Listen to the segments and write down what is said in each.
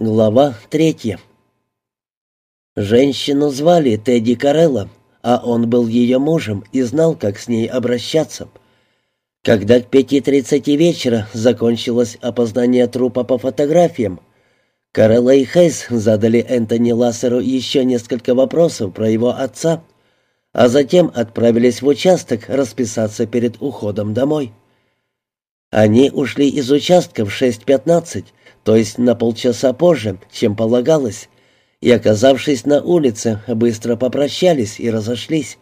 Глава третья. Женщину звали Тедди Карелла, а он был ее мужем и знал, как с ней обращаться. Когда к пяти тридцати вечера закончилось опознание трупа по фотографиям, Карелла и Хейс задали Энтони Лассеру еще несколько вопросов про его отца, а затем отправились в участок расписаться перед уходом домой. Они ушли из участка в 6.15, то есть на полчаса позже, чем полагалось, и, оказавшись на улице, быстро попрощались и разошлись.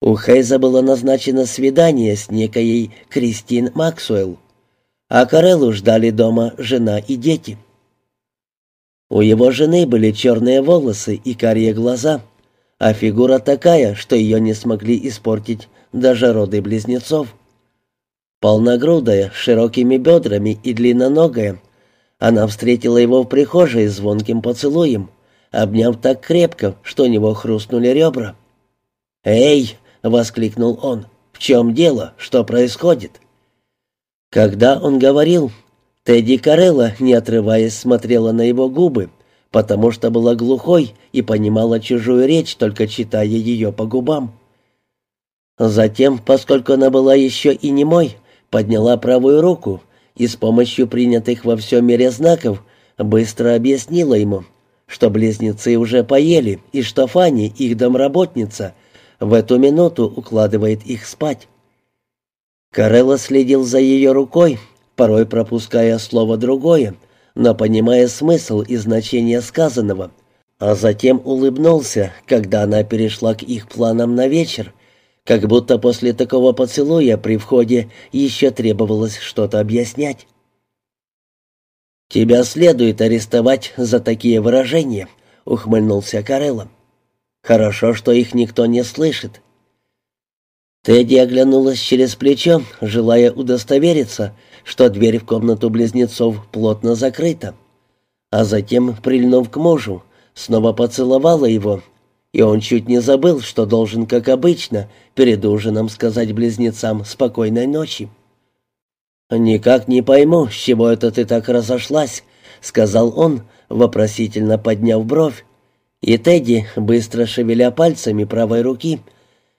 У Хейза было назначено свидание с некой Кристин Максуэлл, а Кареллу ждали дома жена и дети. У его жены были черные волосы и карие глаза, а фигура такая, что ее не смогли испортить даже роды близнецов. Полногрудая, широкими бедрами и длинноногая, она встретила его в прихожей звонким поцелуем, обняв так крепко, что у него хрустнули ребра. «Эй!» — воскликнул он. «В чем дело? Что происходит?» Когда он говорил, Тедди Карелла, не отрываясь, смотрела на его губы, потому что была глухой и понимала чужую речь, только читая ее по губам. Затем, поскольку она была еще и немой, подняла правую руку и с помощью принятых во всем мире знаков быстро объяснила ему, что близнецы уже поели и что Фанни, их домработница, в эту минуту укладывает их спать. Карелла следил за ее рукой, порой пропуская слово другое, но понимая смысл и значение сказанного, а затем улыбнулся, когда она перешла к их планам на вечер, как будто после такого поцелуя при входе еще требовалось что-то объяснять. «Тебя следует арестовать за такие выражения», — ухмыльнулся Карелло. «Хорошо, что их никто не слышит». Тедди оглянулась через плечо, желая удостовериться, что дверь в комнату близнецов плотно закрыта, а затем, прильнув к мужу, снова поцеловала его и он чуть не забыл, что должен, как обычно, перед ужином сказать близнецам «спокойной ночи». «Никак не пойму, с чего это ты так разошлась», — сказал он, вопросительно подняв бровь. И Тедди, быстро шевеля пальцами правой руки,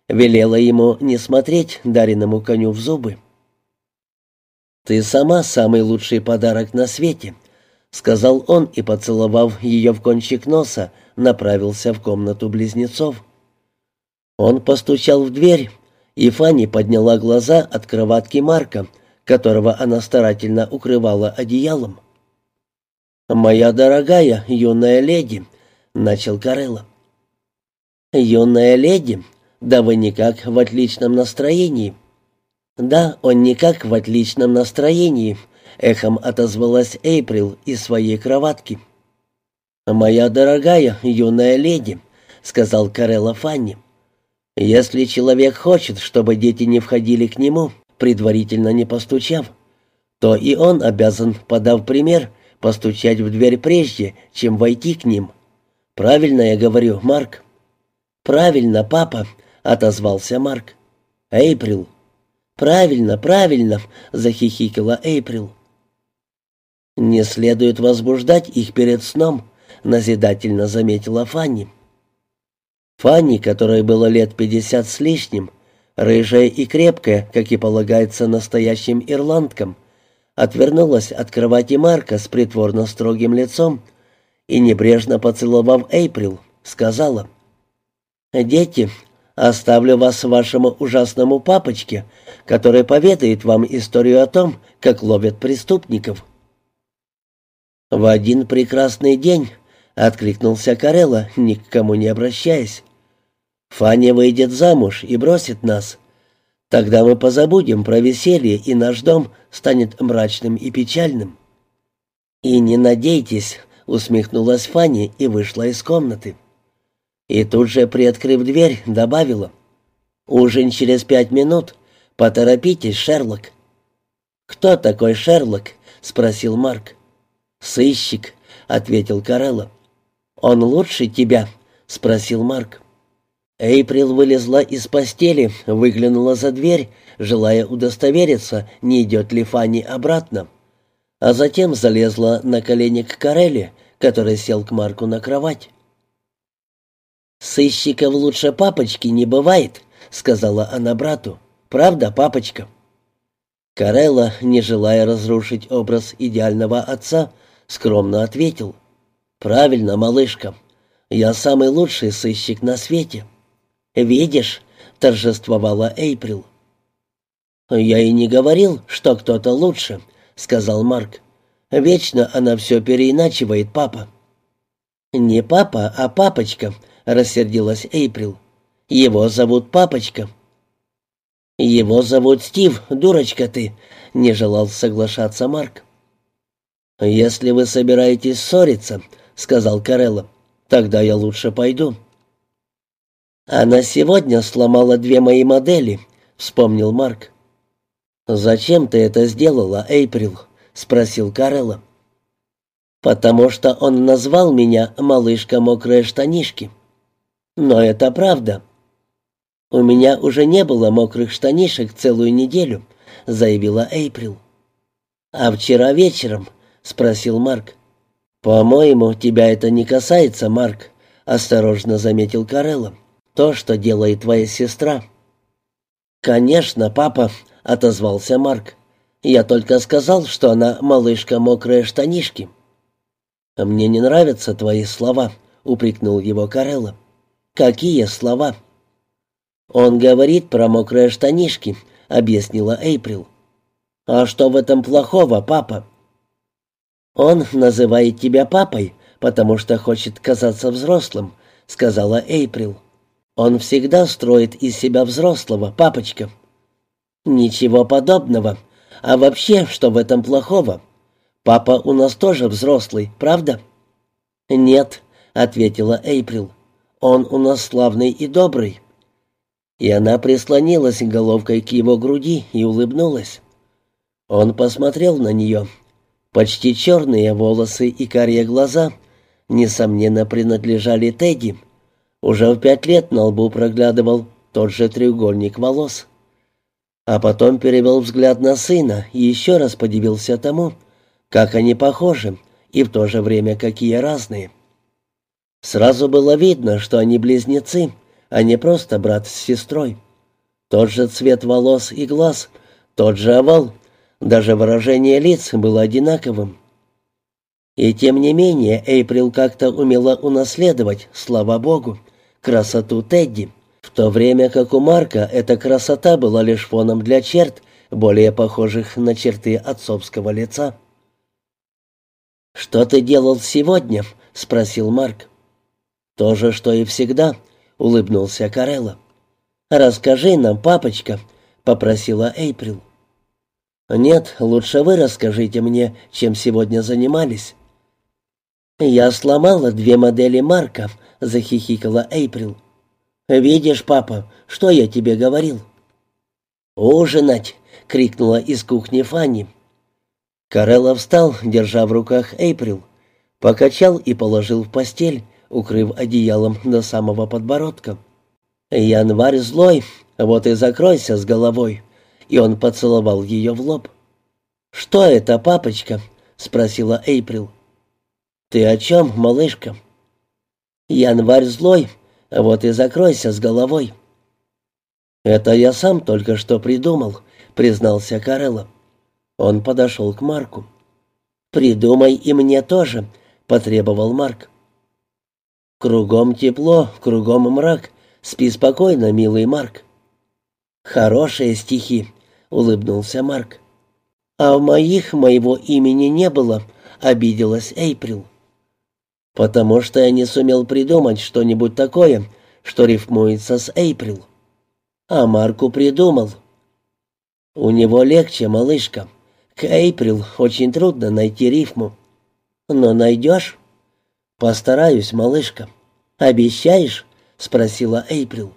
велела ему не смотреть дареному коню в зубы. «Ты сама самый лучший подарок на свете», — сказал он и, поцеловав ее в кончик носа, направился в комнату близнецов. Он постучал в дверь, и Фанни подняла глаза от кроватки Марка, которого она старательно укрывала одеялом. «Моя дорогая юная леди», — начал Карелла. «Юная леди? Да вы никак в отличном настроении». «Да, он никак в отличном настроении», эхом отозвалась Эйприл из своей кроватки. «Моя дорогая юная леди», — сказал Карелла Фанни, — «если человек хочет, чтобы дети не входили к нему, предварительно не постучав, то и он обязан, подав пример, постучать в дверь прежде, чем войти к ним. Правильно я говорю, Марк?» «Правильно, папа», — отозвался Марк. «Эйприл». «Правильно, правильно», — захихикала Эйприл. «Не следует возбуждать их перед сном», — назидательно заметила Фанни. Фанни, которой было лет пятьдесят с лишним, рыжая и крепкая, как и полагается настоящим ирландкам, отвернулась от кровати Марка с притворно строгим лицом и, небрежно поцеловав Эйприл, сказала, «Дети, оставлю вас вашему ужасному папочке, который поведает вам историю о том, как ловят преступников». «В один прекрасный день», — откликнулся Карелла, ни к кому не обращаясь, «Фаня выйдет замуж и бросит нас. Тогда мы позабудем про веселье, и наш дом станет мрачным и печальным». «И не надейтесь», — усмехнулась Фанни и вышла из комнаты. И тут же, приоткрыв дверь, добавила, «Ужин через пять минут. Поторопитесь, Шерлок». «Кто такой Шерлок?» — спросил Марк. «Сыщик», — ответил Карелло. «Он лучше тебя?» — спросил Марк. Эйприл вылезла из постели, выглянула за дверь, желая удостовериться, не идет ли Фанни обратно. а затем залезла на колени к Карелле, который сел к Марку на кровать. «Сыщиков лучше папочки не бывает», — сказала она брату. «Правда, папочка?» Карелла, не желая разрушить образ идеального отца, скромно ответил. «Правильно, малышка. Я самый лучший сыщик на свете». «Видишь», — торжествовала Эйприл. «Я и не говорил, что кто-то лучше», — сказал Марк. «Вечно она все переиначивает, папа». «Не папа, а папочка», — рассердилась Эйприл. «Его зовут папочка». «Его зовут Стив, дурочка ты», — не желал соглашаться Марк. «Если вы собираетесь ссориться», — сказал Карелло, — «тогда я лучше пойду». «Она сегодня сломала две мои модели», — вспомнил Марк. «Зачем ты это сделала, Эйприл?» — спросил Карелло. «Потому что он назвал меня «малышка мокрые штанишки». Но это правда. У меня уже не было мокрых штанишек целую неделю», — заявила Эйприл. «А вчера вечером?» — спросил Марк. «По-моему, тебя это не касается, Марк», — осторожно заметил Карелло. «То, что делает твоя сестра». «Конечно, папа», — отозвался Марк. «Я только сказал, что она малышка мокрые штанишки». «Мне не нравятся твои слова», — упрекнул его Карелло. «Какие слова?» «Он говорит про мокрые штанишки», — объяснила Эйприл. «А что в этом плохого, папа?» «Он называет тебя папой, потому что хочет казаться взрослым», — сказала Эйприл. «Он всегда строит из себя взрослого, папочка». «Ничего подобного. А вообще, что в этом плохого? Папа у нас тоже взрослый, правда?» «Нет», — ответила Эйприл. «Он у нас славный и добрый». И она прислонилась головкой к его груди и улыбнулась. Он посмотрел на нее. Почти черные волосы и карие глаза, несомненно, принадлежали Тедди. Уже в пять лет на лбу проглядывал тот же треугольник волос. А потом перевел взгляд на сына и еще раз подивился тому, как они похожи и в то же время какие разные. Сразу было видно, что они близнецы, а не просто брат с сестрой. Тот же цвет волос и глаз, тот же овал, даже выражение лиц было одинаковым. И тем не менее Эйприл как-то умела унаследовать, слава богу, красоту Тедди, в то время как у Марка эта красота была лишь фоном для черт, более похожих на черты отцовского лица. «Что ты делал сегодня?» — спросил Марк. «То же, что и всегда», — улыбнулся Карелла. «Расскажи нам, папочка», — попросила Эйприл. «Нет, лучше вы расскажите мне, чем сегодня занимались». «Я сломала две модели Марка», — захихикала Эйприл. «Видишь, папа, что я тебе говорил?» «Ужинать!» — крикнула из кухни Фанни. Карелла встал, держа в руках Эйприл, покачал и положил в постель, укрыв одеялом до самого подбородка. «Январь злой, вот и закройся с головой», и он поцеловал ее в лоб. «Что это, папочка?» — спросила Эйприл. «Ты о чем, малышка?» «Январь злой, вот и закройся с головой». «Это я сам только что придумал», — признался Карелло. Он подошел к Марку. «Придумай и мне тоже», — потребовал Марк. «Кругом тепло, кругом мрак. Спи спокойно, милый Марк». «Хорошие стихи», — улыбнулся Марк. «А в моих моего имени не было», — обиделась Эйприл. «Потому что я не сумел придумать что-нибудь такое, что рифмуется с Эйприл. А Марку придумал». «У него легче, малышка. К Эйприл очень трудно найти рифму». «Но найдешь?» «Постараюсь, малышка». «Обещаешь?» — спросила Эйприл.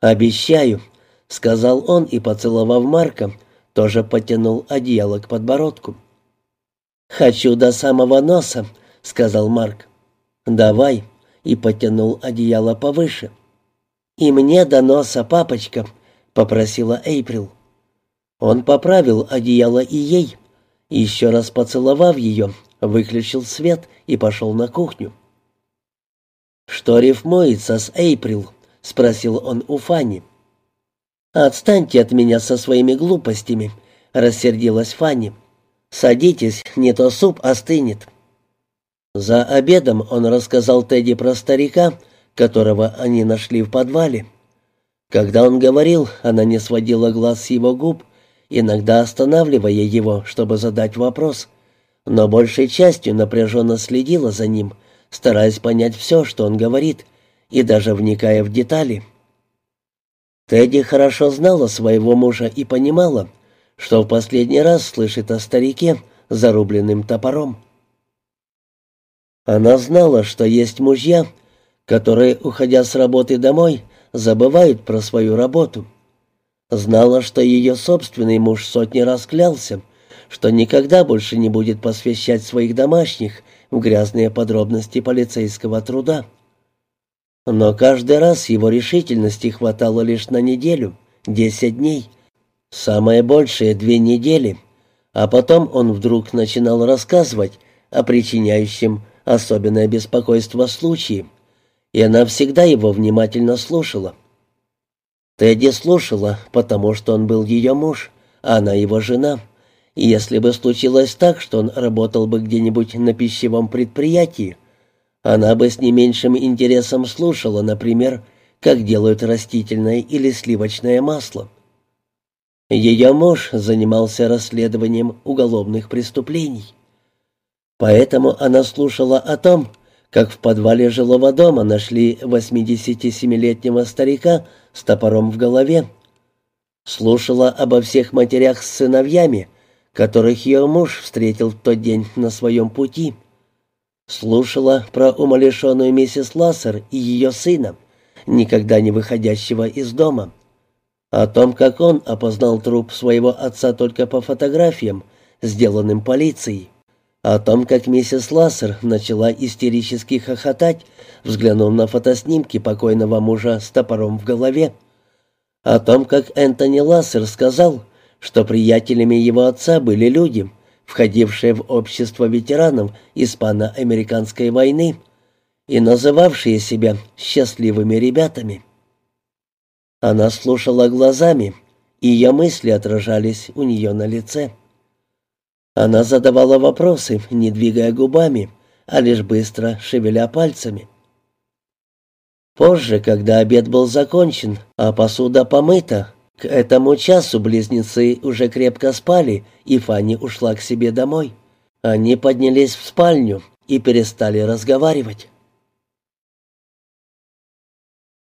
«Обещаю», — сказал он и, поцеловав Марка, тоже потянул одеяло к подбородку. «Хочу до самого носа», — сказал Марк. «Давай», — и потянул одеяло повыше. «И мне до носа, папочка», — попросила Эйприл. Он поправил одеяло и ей, Еще раз поцеловав ее, выключил свет и пошел на кухню. «Что рифмуется с Эйприл?» — спросил он у Фанни. «Отстаньте от меня со своими глупостями», — рассердилась Фанни. «Садитесь, не то суп остынет». За обедом он рассказал Тедди про старика, которого они нашли в подвале. Когда он говорил, она не сводила глаз с его губ, иногда останавливая его, чтобы задать вопрос, но большей частью напряженно следила за ним — стараясь понять все, что он говорит, и даже вникая в детали. Тедди хорошо знала своего мужа и понимала, что в последний раз слышит о старике, зарубленным топором. Она знала, что есть мужья, которые, уходя с работы домой, забывают про свою работу. Знала, что ее собственный муж сотни раз клялся, что никогда больше не будет посвящать своих домашних в грязные подробности полицейского труда. Но каждый раз его решительности хватало лишь на неделю, десять дней, самое большее две недели, а потом он вдруг начинал рассказывать о причиняющем особенное беспокойство случае, и она всегда его внимательно слушала. Тедди слушала, потому что он был ее муж, а она его жена — и если бы случилось так, что он работал бы где-нибудь на пищевом предприятии, она бы с не меньшим интересом слушала, например, как делают растительное или сливочное масло. Ее муж занимался расследованием уголовных преступлений. Поэтому она слушала о том, как в подвале жилого дома нашли 87-летнего старика с топором в голове. Слушала обо всех матерях с сыновьями, которых ее муж встретил в тот день на своем пути. Слушала про умалишенную миссис Лассер и ее сына, никогда не выходящего из дома. О том, как он опознал труп своего отца только по фотографиям, сделанным полицией. О том, как миссис Лассер начала истерически хохотать, взглянув на фотоснимки покойного мужа с топором в голове. О том, как Энтони Лассер сказал, что приятелями его отца были люди, входившие в общество ветеранов Испано-Американской войны и называвшие себя счастливыми ребятами. Она слушала глазами, и ее мысли отражались у нее на лице. Она задавала вопросы, не двигая губами, а лишь быстро шевеля пальцами. Позже, когда обед был закончен, а посуда помыта, к этому часу близнецы уже крепко спали, и Фанни ушла к себе домой. Они поднялись в спальню и перестали разговаривать.